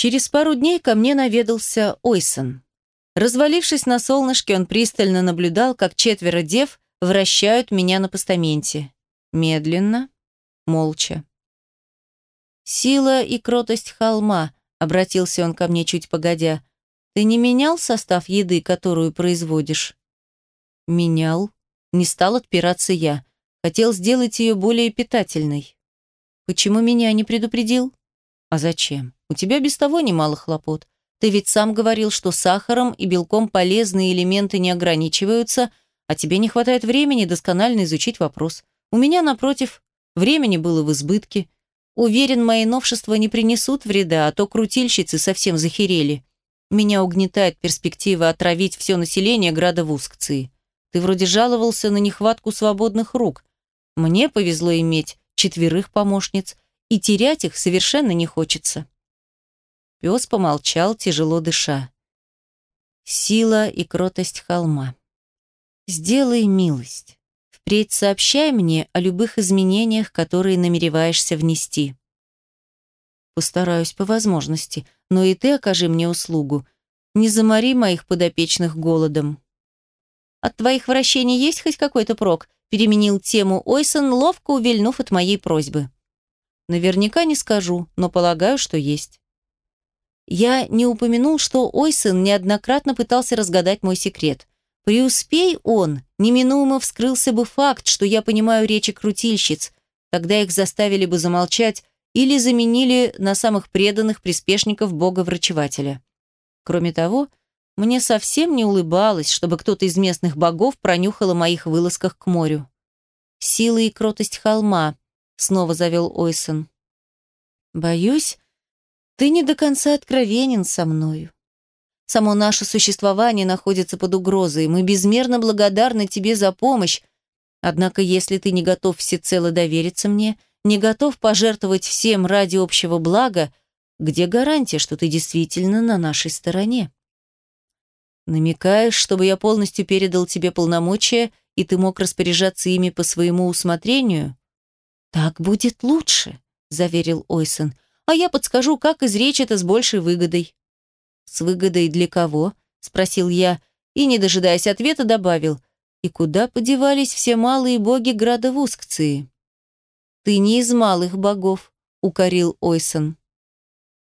Через пару дней ко мне наведался Ойсон. Развалившись на солнышке, он пристально наблюдал, как четверо дев вращают меня на постаменте. Медленно, молча. «Сила и кротость холма», — обратился он ко мне чуть погодя. «Ты не менял состав еды, которую производишь?» «Менял», — не стал отпираться я. Хотел сделать ее более питательной. «Почему меня не предупредил?» «А зачем? У тебя без того немало хлопот. Ты ведь сам говорил, что сахаром и белком полезные элементы не ограничиваются, а тебе не хватает времени досконально изучить вопрос. У меня, напротив, времени было в избытке. Уверен, мои новшества не принесут вреда, а то крутильщицы совсем захерели. Меня угнетает перспектива отравить все население града Вускции. Ты вроде жаловался на нехватку свободных рук. Мне повезло иметь четверых помощниц, и терять их совершенно не хочется. Пес помолчал, тяжело дыша. Сила и кротость холма. Сделай милость. Впредь сообщай мне о любых изменениях, которые намереваешься внести. Постараюсь по возможности, но и ты окажи мне услугу. Не замори моих подопечных голодом. От твоих вращений есть хоть какой-то прок? Переменил тему Ойсон, ловко увильнув от моей просьбы. Наверняка не скажу, но полагаю, что есть. Я не упомянул, что Ойсон неоднократно пытался разгадать мой секрет. Преуспей он, неминуемо вскрылся бы факт, что я понимаю речи крутильщиц, тогда их заставили бы замолчать или заменили на самых преданных приспешников бога-врачевателя. Кроме того, мне совсем не улыбалось, чтобы кто-то из местных богов пронюхал о моих вылазках к морю. «Сила и кротость холма», — снова завел Ойсон. «Боюсь, ты не до конца откровенен со мною. Само наше существование находится под угрозой. Мы безмерно благодарны тебе за помощь. Однако, если ты не готов всецело довериться мне, не готов пожертвовать всем ради общего блага, где гарантия, что ты действительно на нашей стороне? Намекаешь, чтобы я полностью передал тебе полномочия, и ты мог распоряжаться ими по своему усмотрению? Так будет лучше, заверил Ойсон а я подскажу, как изречь это с большей выгодой». «С выгодой для кого?» – спросил я, и, не дожидаясь ответа, добавил, «И куда подевались все малые боги града Вускции?» «Ты не из малых богов», – укорил Ойсон.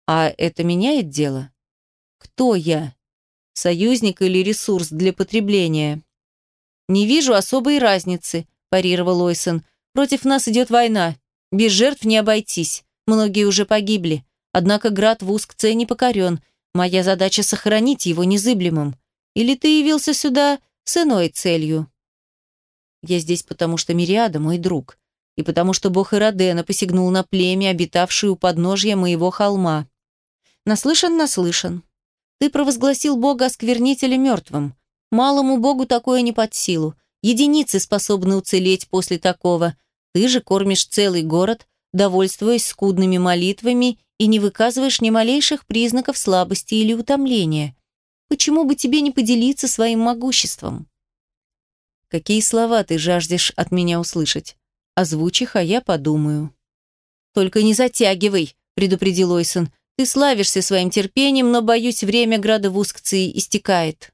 «А это меняет дело? Кто я? Союзник или ресурс для потребления?» «Не вижу особой разницы», – парировал Ойсон. «Против нас идет война. Без жертв не обойтись. Многие уже погибли. Однако град в Ускце не покорен. Моя задача сохранить его незыблемым. Или ты явился сюда с иной целью? Я здесь потому, что Мириада мой друг. И потому, что бог Иродена посягнул на племя, обитавшее у подножья моего холма. Наслышан, наслышан. Ты провозгласил бога осквернителя мертвым. Малому богу такое не под силу. Единицы способны уцелеть после такого. Ты же кормишь целый город, довольствуясь скудными молитвами и не выказываешь ни малейших признаков слабости или утомления. Почему бы тебе не поделиться своим могуществом? Какие слова ты жаждешь от меня услышать? Озвучь их, а я подумаю. Только не затягивай, предупредил Ойсон. Ты славишься своим терпением, но, боюсь, время града в Ускции истекает.